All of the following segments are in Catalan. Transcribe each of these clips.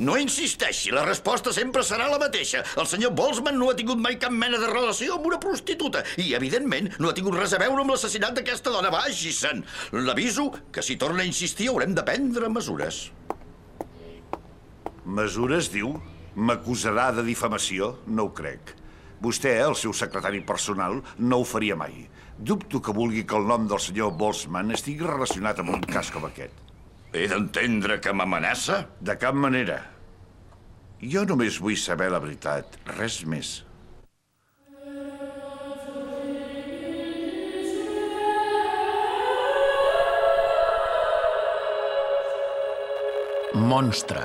No insisteixi, la resposta sempre serà la mateixa. El senyor Boltzmann no ha tingut mai cap mena de relació amb una prostituta i, evidentment, no ha tingut res a veure amb l'assassinat d'aquesta dona. Vagi-se'n! L'aviso que si torna a insistir haurem de prendre mesures. Mesures, diu? M'acusarà de difamació? No ho crec. Vostè, el seu secretari personal, no ho faria mai. Dubto que vulgui que el nom del senyor Boltzmann estigui relacionat amb un cas com aquest. He d'entendre que m'amenaça? De cap manera. Jo només vull saber la veritat, res més. Monstre.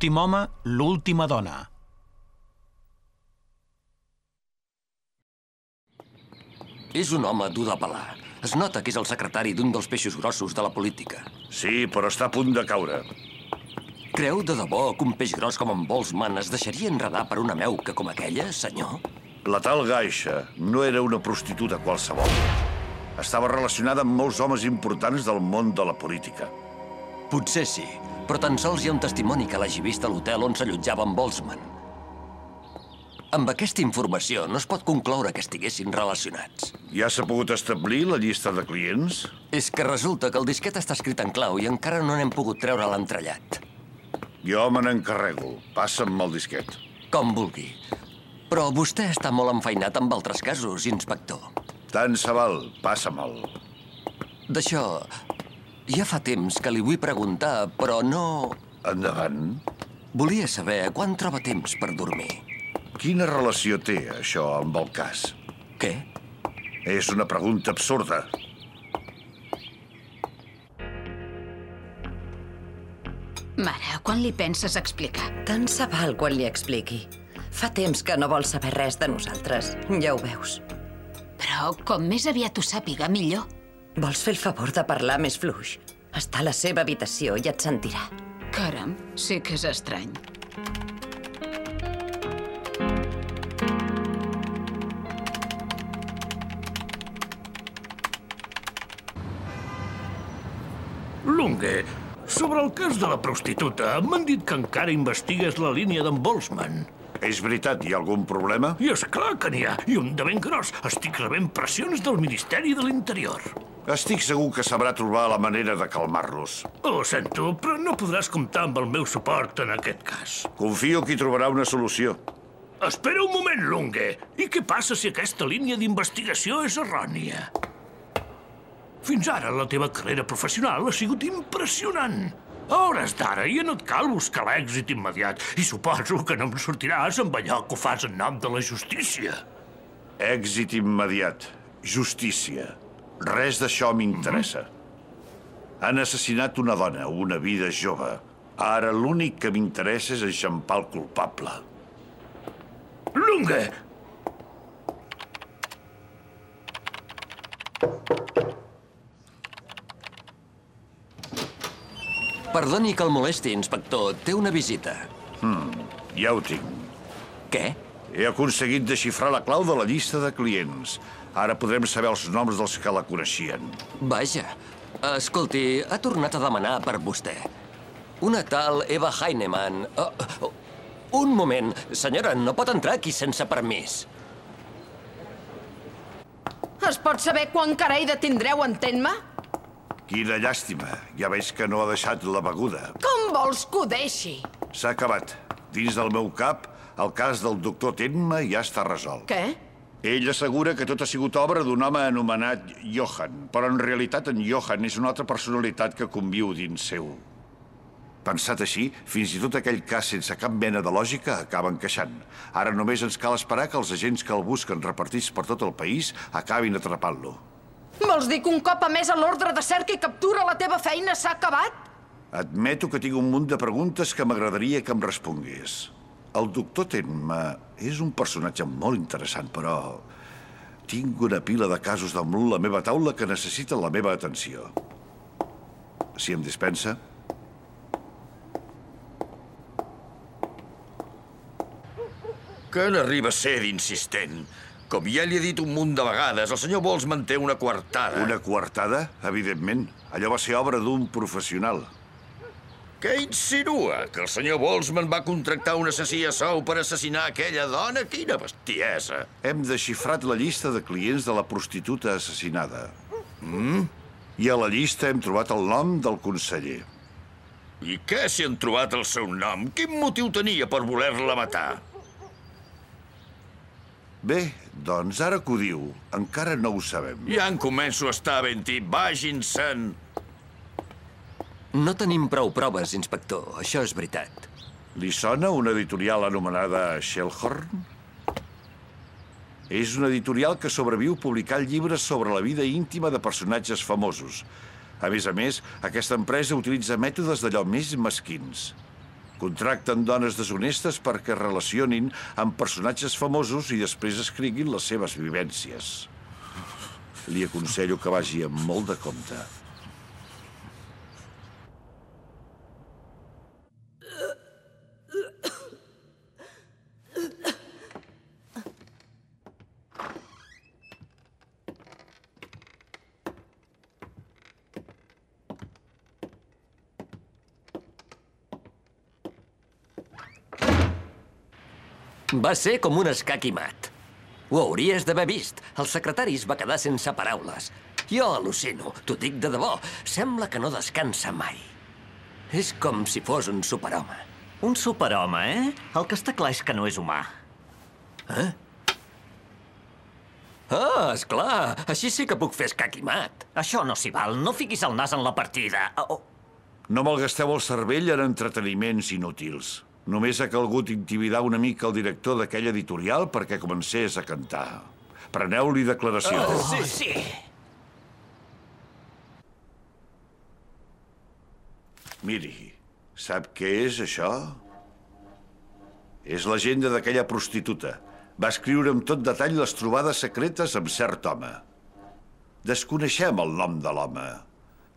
L'últim home, l'última dona. És un home dur de pelar. Es nota que és el secretari d'un dels peixos grossos de la política. Sí, però està a punt de caure. Creu de debò que un peix gros com en Boltzmann es deixaria enredar per una meuca com aquella, senyor? La tal Gaixa no era una prostituta qualsevol. Estava relacionada amb molts homes importants del món de la política. Potser sí, però tan sols hi ha un testimoni que l'hagi vist a l'hotel on s'allotjava en Boltzmann. Amb aquesta informació no es pot concloure que estiguessin relacionats. Ja s'ha pogut establir la llista de clients? És que resulta que el disquet està escrit en clau i encara no n'hem pogut treure l'entrellat. Jo me n'encarrego. Passa'm el disquet. Com vulgui. Però vostè està molt enfeinat amb altres casos, inspector. Tant se val. Passa'm-el. D'això... Ja fa temps que li vull preguntar, però no... Endavant. Volia saber quan troba temps per dormir. Quina relació té això amb el cas? Què? És una pregunta absurda. Mare, quan li penses explicar? Tant se val quan li expliqui. Fa temps que no vol saber res de nosaltres. Ja ho veus. Però com més aviat ho sàpiga, millor. Vols fer el favor de parlar més fluix? Està a la seva habitació i et sentirà. Caram, sí que és estrany. Lunge, sobre el cas de la prostituta, m'han dit que encara investigues la línia d'en Boltzmann. És veritat, hi ha algun problema? I és clar que n'hi ha, i un de ben gros. Estic rebent pressions del Ministeri de l'Interior. Estic segur que sabrà trobar la manera de calmar-los. Ho sento, però no podràs comptar amb el meu suport en aquest cas. Confio que hi trobarà una solució. Espera un moment, Lunge. I què passa si aquesta línia d'investigació és errònia? Fins ara la teva carrera professional ha sigut impressionant. A hores d'ara ja no et cal buscar l'èxit immediat i suposo que no em sortiràs amb allò que ho fas en nom de la justícia. Èxit immediat. Justícia. Res d'això m'interessa. Han assassinat una dona, una vida jove. Ara l'únic que m'interessa és enxampar el culpable. Lunge! Perdoni que el molesti, inspector. Té una visita. Ja ho tinc. Què? He aconseguit desxifrar la clau de la llista de clients. Ara podrem saber els noms dels que la coneixien. Vaja. Escolti, ha tornat a demanar per vostè. Una tal Eva Heinemann... Oh, oh, un moment. Senyora, no pot entrar aquí sense permís. Es pot saber quan carai detindreu, entén-me? Quina llàstima. Ja veig que no ha deixat la beguda. Com vols que ho deixi? S'ha acabat. Dins del meu cap, el cas del doctor Tenma ja està resolt. Què? Ell assegura que tot ha sigut obra d'un home anomenat Johan, però en realitat en Johan és una altra personalitat que conviu dins seu. Pensat així, fins i tot aquell cas sense cap mena de lògica acaba encaixant. Ara només ens cal esperar que els agents que el busquen repartits per tot el país acabin atrapant-lo. Vols dir que un cop a més a l'ordre de cerca i captura la teva feina s'ha acabat? Admeto que tinc un munt de preguntes que m'agradaria que em respongués. El doctor Tenma és un personatge molt interessant, però tinc una pila de casos damunt la meva taula que necessiten la meva atenció. Si em dispensa... Que n'arriba a ser d'insistent. Com ja li he dit un munt de vegades, el senyor Bols manté una coartada. Una coartada? Evidentment. Allò va ser obra d'un professional. Què insinua? Que el senyor Bolsman va contractar un assassí a sou per assassinar aquella dona? Quina bestiesa! Hem desxifrat la llista de clients de la prostituta assassinada. Mm? I a la llista hem trobat el nom del conseller. I què si han trobat el seu nom? Quin motiu tenia per voler-la matar? Bé, doncs ara que ho diu, encara no ho sabem. Ja en començo a estar ben tip. Vagin-se'n. No tenim prou proves, inspector. Això és veritat. Li sona una editorial anomenada Shellhorn? És una editorial que sobreviu publicant llibres sobre la vida íntima de personatges famosos. A més a més, aquesta empresa utilitza mètodes d'allò més mesquins. Contracten dones deshonestes perquè relacionin amb personatges famosos i després escriguin les seves vivències. Li aconsello que vagi amb molt de compte. Va ser com un escac i mat. Ho hauries d'haver vist. El secretari es va quedar sense paraules. Jo al·lucino, t'ho dic de debò. Sembla que no descansa mai. És com si fos un superhome. Un superhome, eh? El que està clar és que no és humà. Ah, és clar. Així sí que puc fer escac i mat. Això no s'hi val. No fiquis el nas en la partida. Oh, No malgasteu el cervell en entreteniments inútils. Només ha calgut intimidar una mica el director d'aquella editorial perquè comencés a cantar. Preneu-li declaració. oh, sí. sí. Miri, sap què és això? És l'agenda d'aquella prostituta. Va escriure amb tot detall les trobades secretes amb cert home. Desconeixem el nom de l'home.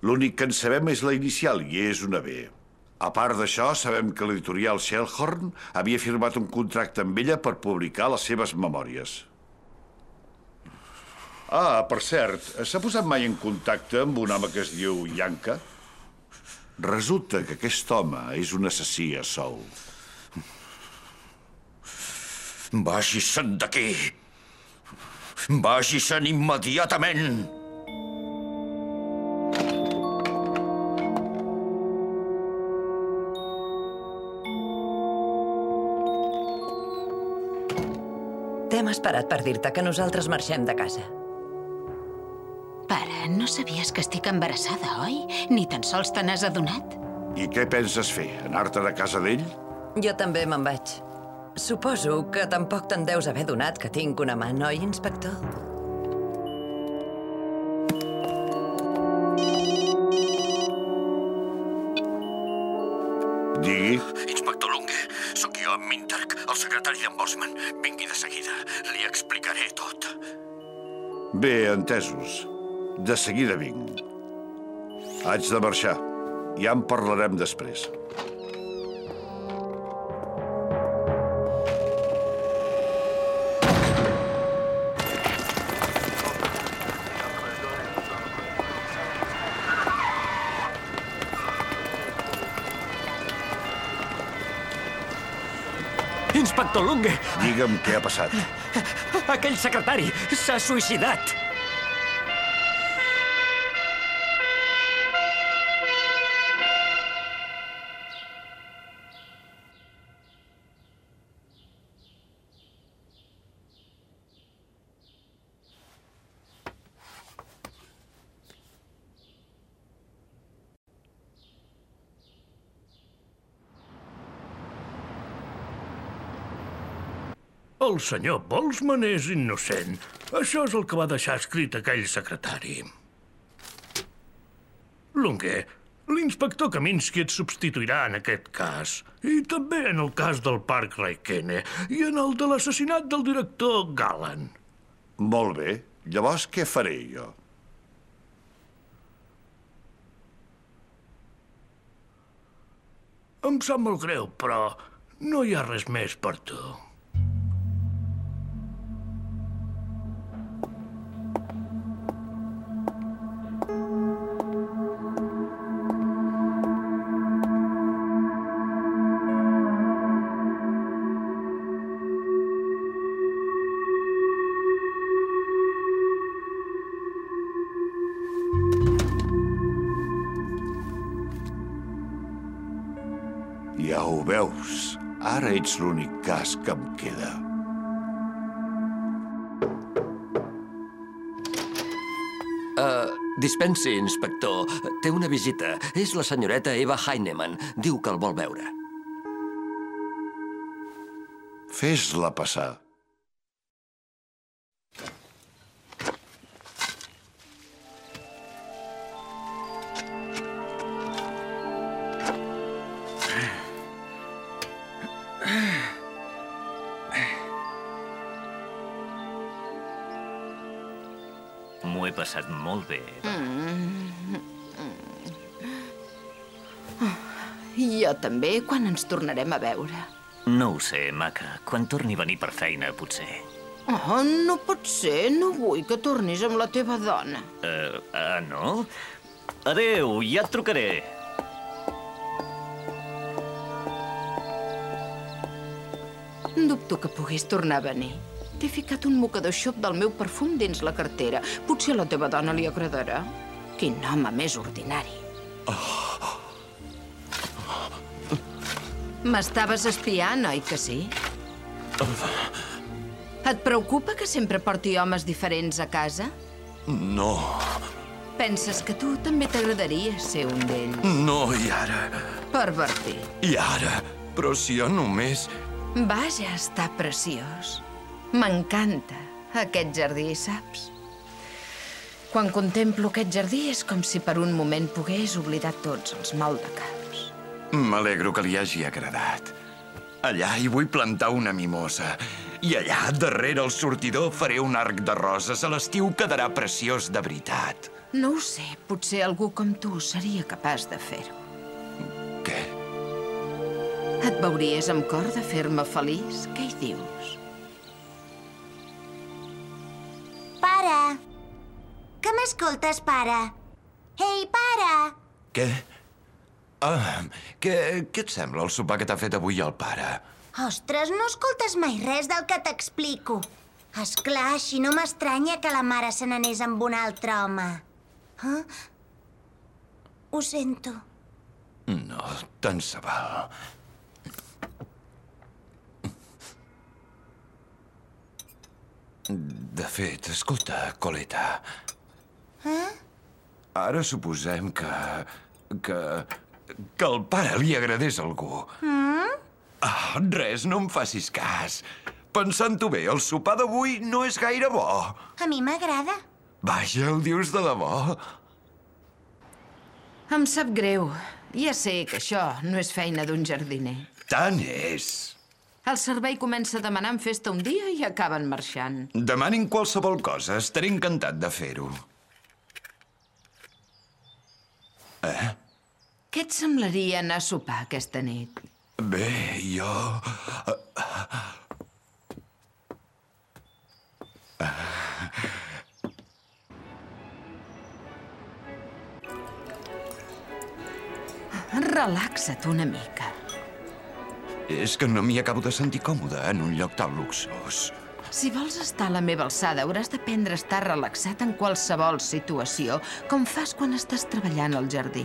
L'únic que en sabem és la inicial, i és una B. A part d'això, sabem que l'editorial Shellhorn havia firmat un contracte amb ella per publicar les seves memòries. Ah, per cert, s'ha posat mai en contacte amb un home que es diu Yanka? Resulta que aquest home és un assassí a sou. Vagi-se'n d'aquí. Vagi-se'n immediatament. T'hem esperat per dir-te que nosaltres marxem de casa. Pare, no sabies que estic embarassada, oi? Ni tan sols te n'has adonat? I què penses fer? Anar-te de casa d'ell? Jo també me'n vaig. Suposo que tampoc te'n deus haver donat que tinc un amant, oi, inspector? Digui. Inspector Lunge, sóc jo, Minterk, el secretari d'en Bosman. Explicaré tot. Bé, entesos. De seguida vinc. Haig de marxar. Ja en parlarem després. Inspector Lunge, Digue'm què ha passat. aquell secretari s'ha suïcidat. El senyor Boltzmann és innocent. Això és el que va deixar escrit aquell secretari. Lunge, l'inspector Kaminsky et substituirà en aquest cas. I també en el cas del Parc Raikene i en el de l'assassinat del director Gallan. Molt bé. Llavors, què faré jo? Em sap molt greu, però no hi ha res més per tu. Ara ets l'únic cas que em queda. Dispensi, inspector. Té una visita. És la senyoreta Eva Heinemann. Diu que el vol veure. Fes-la passar. M'ho he passat molt bé. Jo també. Quan ens tornarem a veure? No ho sé, maca. Quan torni a venir per feina, potser. Oh, no pot ser. No vull que tornis amb la teva dona. Uh, ah, no? Adeu, ja et trucaré. Dubto que puguis tornar a venir. T'he ficat un mocador xop del meu perfum dins la cartera. Potser a la teva dona li agradarà. Quin home més ordinari. M'estaves espiant, oi que sí? Et preocupa que sempre porti homes diferents a casa? No, Penses que tu també t'agradaria ser un d'ells? no, i ara? Pervertit. I ara? Però si jo només... Vaja, està preciós. M'encanta aquest jardí, saps? Quan contemplo aquest jardí és com si per un moment pogués oblidar tots els maldecaps. M'alegro que li hagi agradat. Allà hi vull plantar una mimosa. I allà, darrere el sortidor, faré un arc de roses. A l'estiu quedarà preciós de veritat. No ho sé, potser algú com tu seria capaç de fer-ho. Què? Et veuries amb cor de fer-me feliç? Què hi dius? M'escoltes, pare? Ei, pare! Què? Ah, què, què et sembla el sopar que t'ha fet avui el pare? Ostres, no escoltes mai res del que t'explico. És clar, així no m'estranya que la mare se n'anés amb un altre home. Eh? Ho sento. No, tant se val. De fet, escolta, Coleta. Eh? Ara suposem que... que... que al pare li agradés algú. Mm? Ah, res, no em facis cas. Pensant-ho bé, el sopar d'avui no és gaire bo. A mi m'agrada. Vaja, ho dius de debò? Em sap greu. Ja sé que això no és feina d'un jardiner. Tant és. El servei comença demanant festa un dia i acaben marxant. Demanin qualsevol cosa, estaré encantat de fer-ho. Eh? Què et semblaria anar a sopar aquesta nit? Bé, jo... Relaxa't una mica. És que no m'hi acabo de sentir còmode en un lloc tan luxós. Si vols estar a la meva alçada, hauràs d'aprendre a estar relaxat en qualsevol situació, com fas quan estàs treballant al jardí.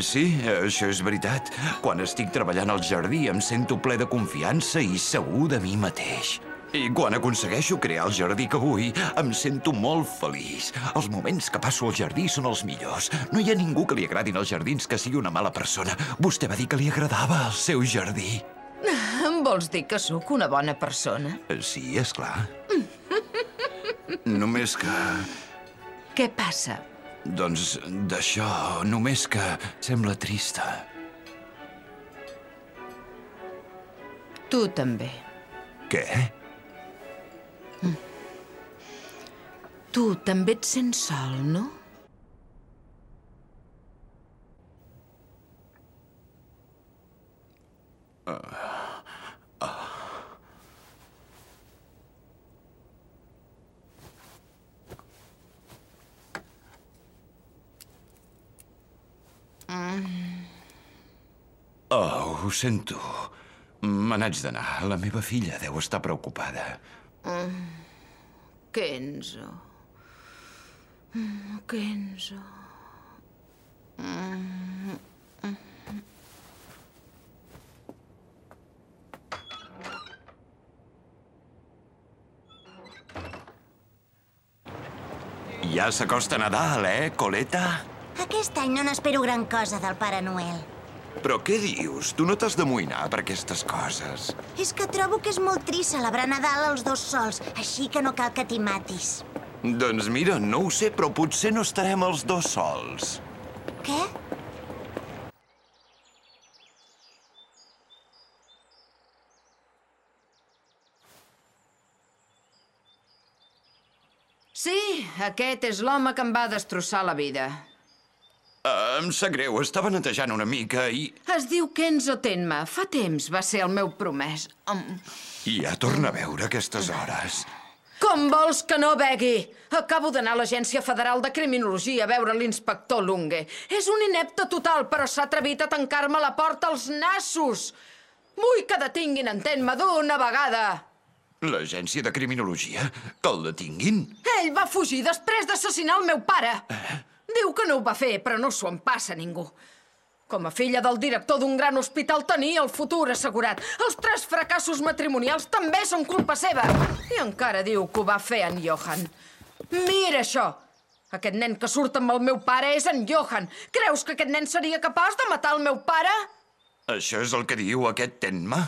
Sí, això és veritat. Quan estic treballant al jardí em sento ple de confiança i segur de mi mateix. I quan aconsegueixo crear el jardí que vull, em sento molt feliç. Els moments que passo al jardí són els millors. No hi ha ningú que li agradin els jardins que sigui una mala persona. Vostè va dir que li agradava el seu jardí. Em vols dir que sóc una bona persona? Eh, Sí, és clar. Només que... Què passa? Doncs d'això, només que sembla trista. Tu també. Què? Tu també et sents sol, no? Oh, ho sento. Me n'haig d'anar. La meva filla deu estar preocupada. Kenzo. Mm, Kenzo. Ja s'acosta Nadal, eh, Coleta? Aquest any no n'espero gran cosa del Pare Noel. Però què dius? Tu no t'has d'amoïnar per aquestes coses. És que trobo que és molt trist celebrar Nadal els dos sols, així que no cal que t'hi matis. Doncs mira, no ho sé, però potser no estarem els dos sols. Què? Sí, aquest és l'home que em va destrossar la vida. Uh, em sap greu, estava netejant una mica i... Es diu Kenzo Tenma. Fa temps va ser el meu promès. Um, I ja torna a veure aquestes hores. com vols que no begui? Acabo d'anar a l'Agència Federal de Criminologia a veure l'inspector Lunge. És un inepte total, però s'ha atrevit a tancar-me la porta als nassos. Vull que detinguin en Tenma d'una vegada. L'agència de criminologia? Que el detinguin? Ell va fugir després d'assassinar el meu pare. Diu que no ho va fer, però no s'ho en passa ningú. Com a filla del director d'un gran hospital tenia el futur assegurat. Els tres fracassos matrimonials també són culpa seva. I encara diu que ho va fer en Johan. Mira això! Aquest nen que surt amb el meu pare és en Johan. Creus que aquest nen seria capaç de matar el meu pare? Això és el que diu aquest Tenma?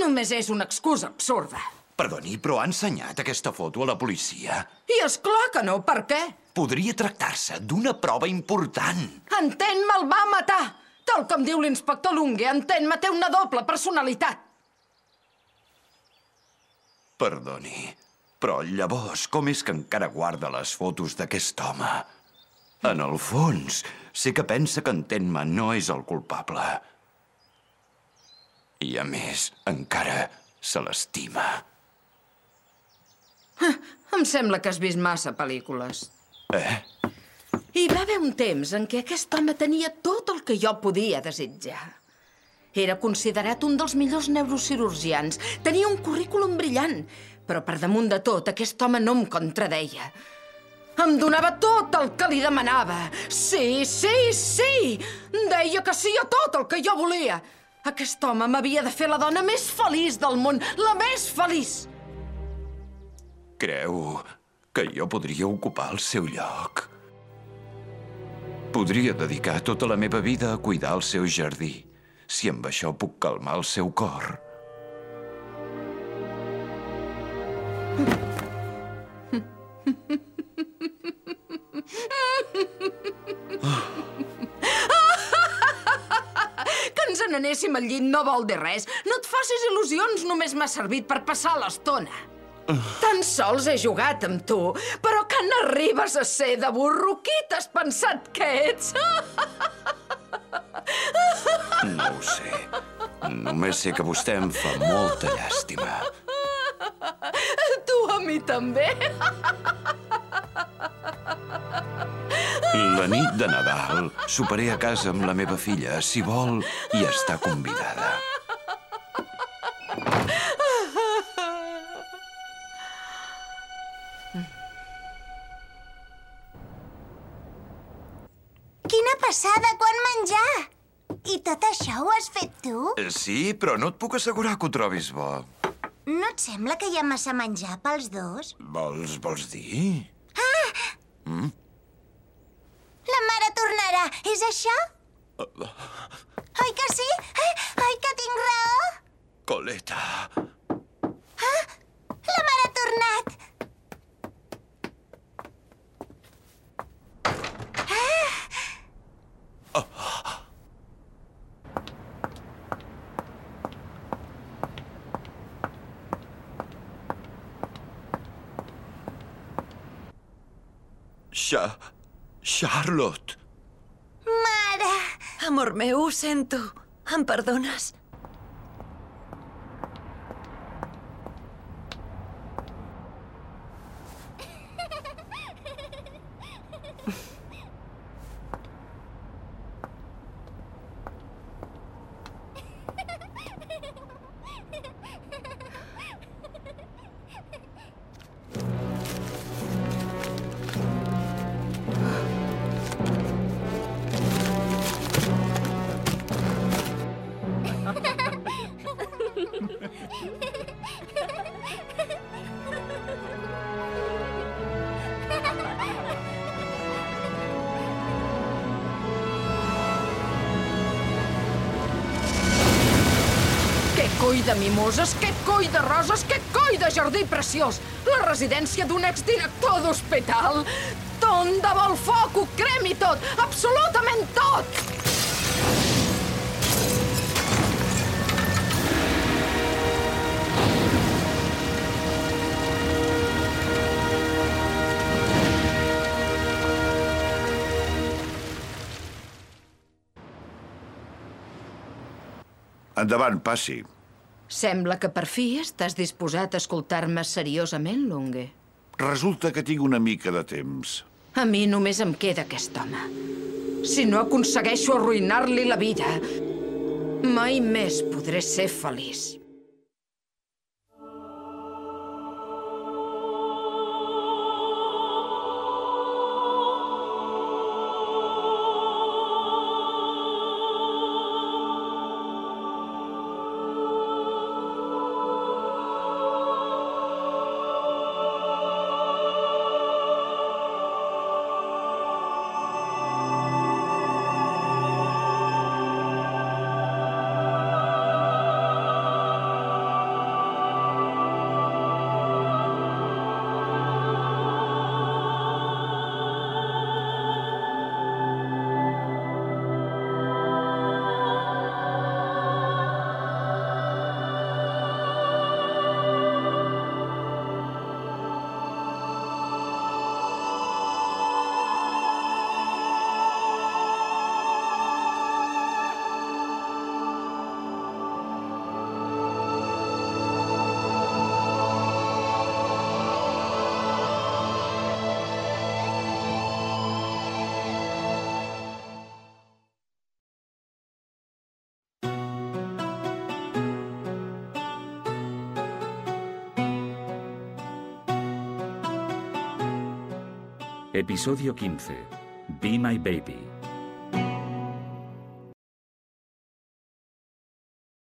Només és una excusa absurda. Perdoni, però ha ensenyat aquesta foto a la policia. I és clar que no, per què? Podria tractar-se d'una prova important. Entén-me el va matar! Tal com diu l'inspector Lunge, entén-me té una doble personalitat. Perdoni, però llavors com és que encara guarda les fotos d'aquest home? En el fons, sé que pensa que en Tenma no és el culpable. I a més, encara se l'estima. Em sembla que has vist massa pel·lícules. Eh? Hi va haver un temps en què aquest home tenia tot el que jo podia desitjar. Era considerat un dels millors neurocirurgians. Tenia un currículum brillant. Però per damunt de tot, aquest home no em contradeia. Em donava tot el que li demanava. Sí, sí, sí! Deia que sí a tot el que jo volia. Aquest home m'havia de fer la dona més feliç del món, la més feliç. Creu que jo podria ocupar el seu lloc. Podria dedicar tota la meva vida a cuidar el seu jardí, si amb això puc calmar el seu cor. Que ens n'anéssim al llit no vol dir res. No et facis il·lusions, només m'ha servit per passar l'estona. Tan sols he jugat amb tu, però que n'arribes a ser de burro. Qui t'has pensat que ets? No ho sé. Només sé que vostè em fa molta llàstima. Tu a mi també. La nit de Nadal soparé a casa amb la meva filla. Si vol, hi està convidada. Quina passada, quan menjar! I tot això ho has fet tu? Eh, Sí, però no et puc assegurar que ho trobis bo. No et sembla que hi ha massa menjar pels dos? Vols, vols dir? La mare tornarà, és això? Oi que sí? Eh, Oi que tinc raó? Coleta. La mare ha tornat! Charlotte. Mare! Amor meu, ho sento. Em perdones? De mimoses, que coi de roses, que coi de jardí preciós! La residència d'un exdirector d'hospital! Ton de vol foc, ho cremi tot! Absolutament tot! Endavant, passi. Sembla que per fi estàs disposat a escoltar-me seriosament, Lunge. Resulta que tinc una mica de temps. A mi només em queda aquest home. Si no aconsegueixo arruïnar-li la vida, mai més podré ser feliç. Episodio 15. Be My Baby.